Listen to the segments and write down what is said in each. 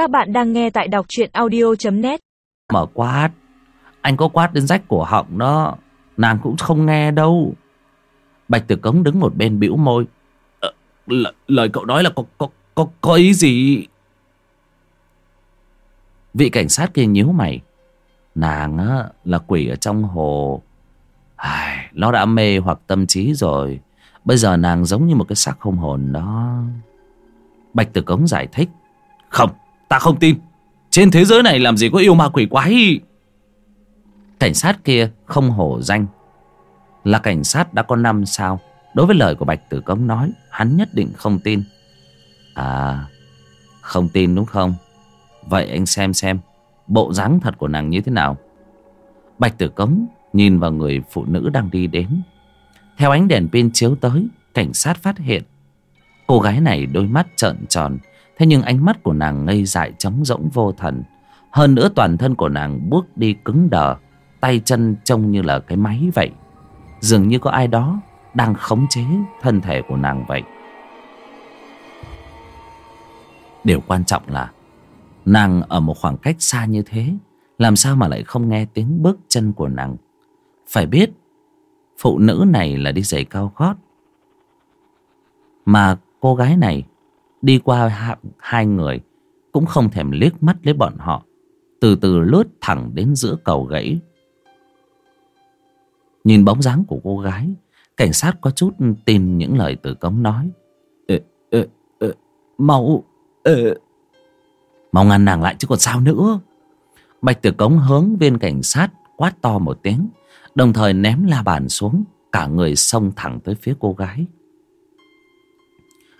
Các bạn đang nghe tại đọc truyện audio.net Mở quát. Anh có quát đến rách cổ họng đó. Nàng cũng không nghe đâu. Bạch Tử Cống đứng một bên bĩu môi. Ờ, lời, lời cậu nói là có, có, có, có ý gì? Vị cảnh sát kia nhíu mày. Nàng á, là quỷ ở trong hồ. Ai, Nó đã mê hoặc tâm trí rồi. Bây giờ nàng giống như một cái xác không hồn đó. Bạch Tử Cống giải thích. Không, ta không tin. Trên thế giới này làm gì có yêu ma quỷ quái. Cảnh sát kia không hổ danh. Là cảnh sát đã có năm sao. Đối với lời của Bạch Tử Cống nói, Hắn nhất định không tin. À Không tin đúng không? Vậy anh xem xem, Bộ dáng thật của nàng như thế nào? Bạch Tử Cống nhìn vào người phụ nữ đang đi đến. Theo ánh đèn pin chiếu tới, Cảnh sát phát hiện Cô gái này đôi mắt trợn tròn Thế nhưng ánh mắt của nàng ngây dại trống rỗng vô thần. Hơn nữa toàn thân của nàng bước đi cứng đờ, Tay chân trông như là cái máy vậy. Dường như có ai đó đang khống chế thân thể của nàng vậy. Điều quan trọng là, Nàng ở một khoảng cách xa như thế, Làm sao mà lại không nghe tiếng bước chân của nàng? Phải biết, Phụ nữ này là đi giày cao gót. Mà cô gái này Đi qua hai người Cũng không thèm liếc mắt lấy bọn họ Từ từ lướt thẳng đến giữa cầu gãy. Nhìn bóng dáng của cô gái Cảnh sát có chút tin những lời từ cống nói. Ê, ê, ê, Mau ê. Mau ngăn nàng lại chứ còn sao nữa? Bạch tử cống hướng viên cảnh sát Quát to một tiếng Đồng thời ném la bàn xuống Cả người xông thẳng tới phía cô gái.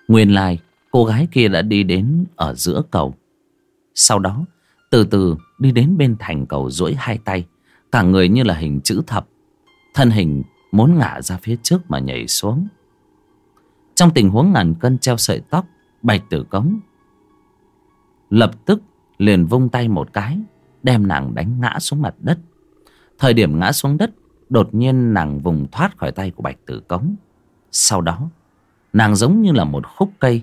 Nguyên lai Cô gái kia đã đi đến Ở giữa cầu. Sau đó, từ từ đi đến bên thành cầu duỗi hai tay, Cả người như là hình chữ thập. Thân hình muốn ngả ra phía trước mà nhảy xuống. Trong tình huống ngàn cân treo sợi tóc, Bạch tử cống, Lập tức liền vung tay một cái, Đem nàng đánh ngã xuống mặt đất. Thời điểm ngã xuống đất, Đột nhiên nàng vùng thoát khỏi tay của bạch tử cống. Sau đó, Nàng giống như là một khúc cây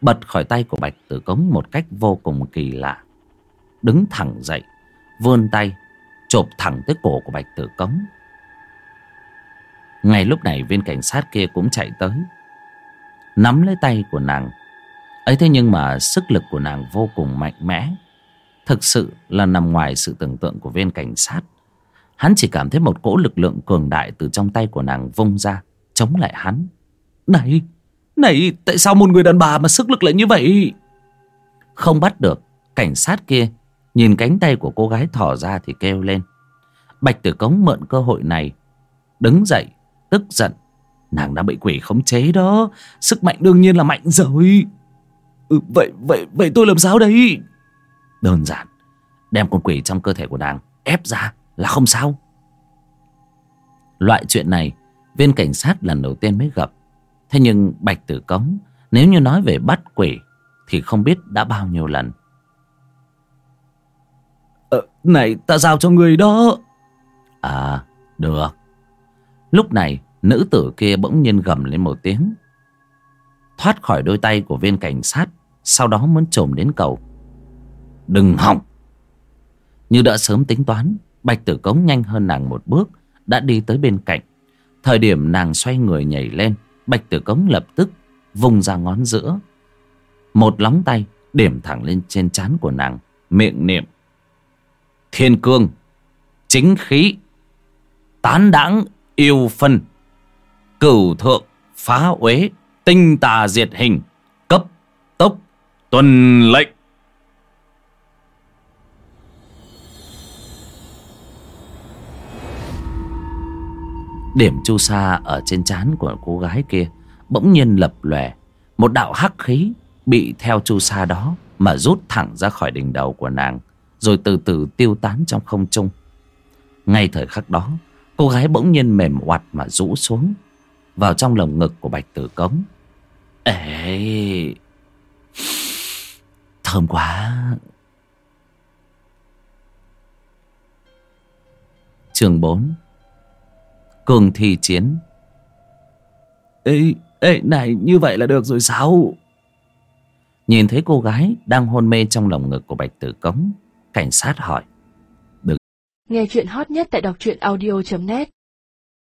Bật khỏi tay của bạch tử cống một cách vô cùng kỳ lạ. Đứng thẳng dậy Vươn tay Chộp thẳng tới cổ của bạch tử cống. Ngay lúc này viên cảnh sát kia cũng chạy tới Nắm lấy tay của nàng. Ấy thế nhưng mà sức lực của nàng vô cùng mạnh mẽ. Thực sự là nằm ngoài sự tưởng tượng của viên cảnh sát. Hắn chỉ cảm thấy một cỗ lực lượng cường đại từ trong tay của nàng vung ra Chống lại hắn. Này, này tại sao một người đàn bà mà sức lực lại như vậy? Không bắt được Cảnh sát kia Nhìn cánh tay của cô gái thỏ ra thì kêu lên. Bạch Tử Cống mượn cơ hội này Đứng dậy Tức giận. Nàng đã bị quỷ khống chế đó Sức mạnh đương nhiên là mạnh rồi. Ừ, Vậy vậy vậy tôi làm sao đây? Đơn giản Đem con quỷ trong cơ thể của nàng Ép ra là không sao. Loại chuyện này Viên cảnh sát lần đầu tiên mới gặp. Thế nhưng Bạch Tử Cống Nếu như nói về bắt quỷ Thì không biết đã bao nhiêu lần. Ờ, Này ta giao cho người đó. À được. Lúc này nữ tử kia bỗng nhiên gầm lên một tiếng. Thoát khỏi đôi tay của viên cảnh sát Sau đó muốn trồm đến cầu. Đừng hỏng! Như đã sớm tính toán Bạch tử cống nhanh hơn nàng một bước Đã đi tới bên cạnh. Thời điểm nàng xoay người nhảy lên Bạch tử cống lập tức vùng ra ngón giữa. Một lóng tay Điểm thẳng lên trên trán của nàng, Miệng niệm. Thiên cương, Chính khí, Tán đãng, yêu phân, cửu thượng, phá uế, tinh tà diệt hình, cấp tốc, tuần lệnh. Điểm chu sa ở trên trán của cô gái kia bỗng nhiên lập lòe. Một đạo hắc khí bị theo chu sa đó mà rút thẳng ra khỏi đỉnh đầu của nàng, rồi từ từ tiêu tán trong không trung. Ngay thời khắc đó, Cô gái bỗng nhiên mềm oặt mà rũ xuống Vào trong lồng ngực của Bạch Tử Cống. Ê, Thơm quá. Chương 4 Cường thi chiến. Ê, ê, này như vậy là được rồi sao? Nhìn thấy cô gái đang hôn mê trong lồng ngực của Bạch Tử Cống Cảnh sát hỏi. Nghe chuyện hot nhất tại đọc truyện audio.net